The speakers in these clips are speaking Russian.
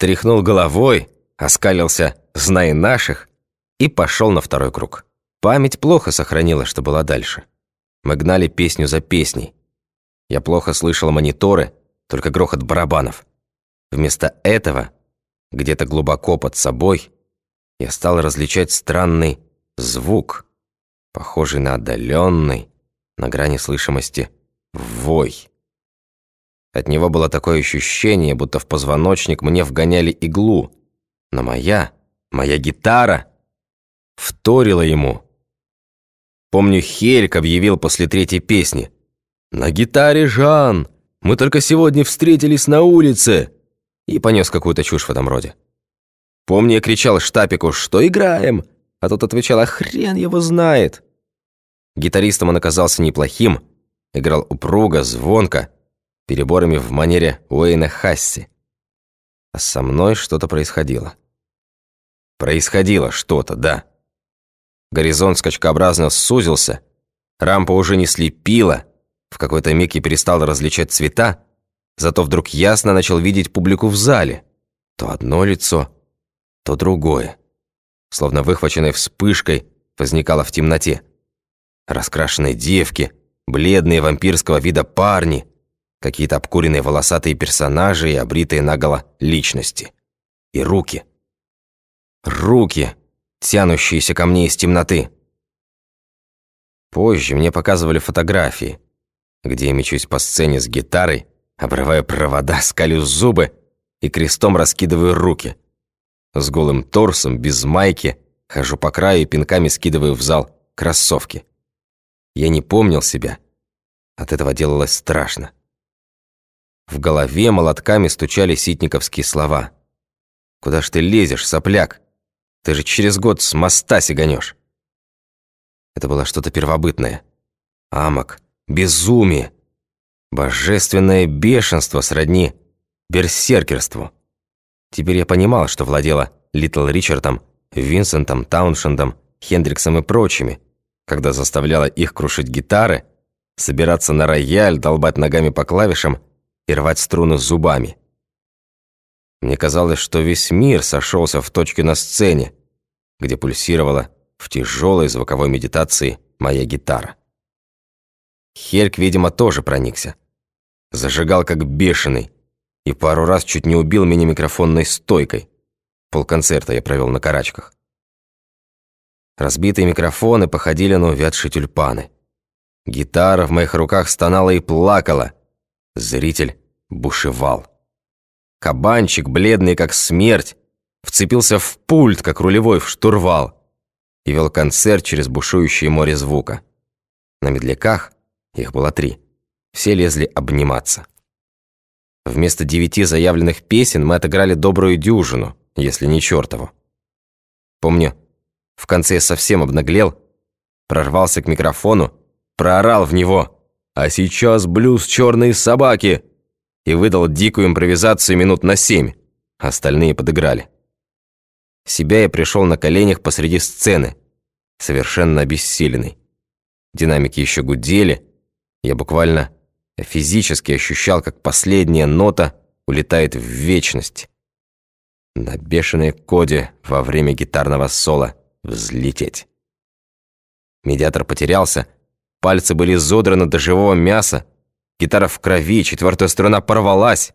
тряхнул головой, оскалился «знай наших» и пошел на второй круг. Память плохо сохранила, что было дальше. Мы гнали песню за песней. Я плохо слышал мониторы, только грохот барабанов. Вместо этого, где-то глубоко под собой, я стал различать странный звук, похожий на отдаленный, на грани слышимости, вой. От него было такое ощущение, будто в позвоночник мне вгоняли иглу, но моя, моя гитара вторила ему. Помню, Хельк объявил после третьей песни. «На гитаре Жан! Мы только сегодня встретились на улице!» И понес какую-то чушь в этом роде. Помню, я кричал штапику «Что играем?» А тот отвечал «А хрен его знает!» Гитаристом он оказался неплохим, играл упруго, звонко, переборами в манере Уэйна Хасси. А со мной что-то происходило. Происходило что-то, да. Горизонт скачкообразно сузился, рампа уже не слепила, в какой-то миг я перестал различать цвета, зато вдруг ясно начал видеть публику в зале. То одно лицо, то другое. Словно выхваченной вспышкой возникало в темноте. Раскрашенные девки, бледные вампирского вида парни, какие-то обкуренные волосатые персонажи и обритые наголо личности. И руки. Руки, тянущиеся ко мне из темноты. Позже мне показывали фотографии, где я мечусь по сцене с гитарой, обрывая провода, скалю зубы и крестом раскидываю руки. С голым торсом, без майки, хожу по краю и пинками скидываю в зал кроссовки. Я не помнил себя. От этого делалось страшно. В голове молотками стучали ситниковские слова. «Куда ж ты лезешь, сопляк? Ты же через год с моста сиганешь. Это было что-то первобытное. Амок, безумие, божественное бешенство сродни берсеркерству. Теперь я понимал, что владела Литл Ричардом, Винсентом, Тауншендом, Хендриксом и прочими, когда заставляла их крушить гитары, собираться на рояль, долбать ногами по клавишам и рвать струны зубами. Мне казалось, что весь мир сошелся в точке на сцене, где пульсировала в тяжелой звуковой медитации моя гитара. Хельк, видимо, тоже проникся. Зажигал как бешеный и пару раз чуть не убил меня микрофонной стойкой. Полконцерта я провел на карачках. Разбитые микрофоны походили на увядшие тюльпаны. Гитара в моих руках стонала и плакала. Зритель бушевал. Кабанчик, бледный как смерть, вцепился в пульт, как рулевой в штурвал, и вел концерт через бушующее море звука. На медляках, их было три, все лезли обниматься. Вместо девяти заявленных песен мы отыграли добрую дюжину, если не чертову. Помню, в конце я совсем обнаглел, прорвался к микрофону, проорал в него «А сейчас блюз черные собаки!» И выдал дикую импровизацию минут на семь. Остальные подыграли. Себя я пришел на коленях посреди сцены, совершенно обессиленный. Динамики еще гудели, я буквально физически ощущал, как последняя нота улетает в вечность. На бешеной коде во время гитарного соло взлететь. Медиатор потерялся, пальцы были изодраны до живого мяса, Гитара в крови, четвертая струна порвалась.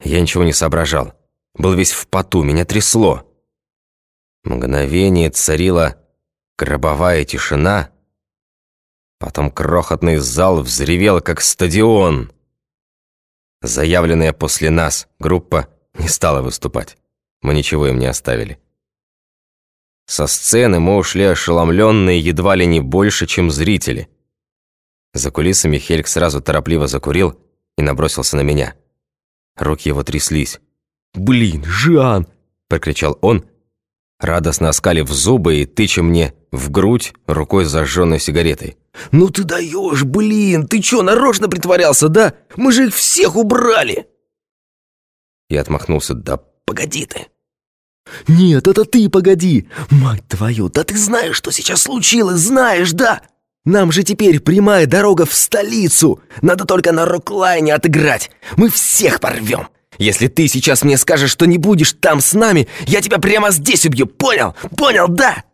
Я ничего не соображал. Был весь в поту, меня трясло. Мгновение царила гробовая тишина. Потом крохотный зал взревел, как стадион. Заявленная после нас группа не стала выступать. Мы ничего им не оставили. Со сцены мы ушли ошеломленные едва ли не больше, чем зрители. За кулисами Хельк сразу торопливо закурил и набросился на меня. Руки его тряслись. «Блин, Жан!» – прокричал он, радостно оскалив зубы и тыча мне в грудь рукой с зажженной сигаретой. «Ну ты даешь, блин! Ты чё, нарочно притворялся, да? Мы же их всех убрали!» Я отмахнулся. «Да погоди ты!» «Нет, это ты погоди! Мать твою, да ты знаешь, что сейчас случилось, знаешь, да? Нам же теперь прямая дорога в столицу. Надо только на Роклайне отыграть. Мы всех порвем. Если ты сейчас мне скажешь, что не будешь там с нами, я тебя прямо здесь убью, понял? Понял, да?»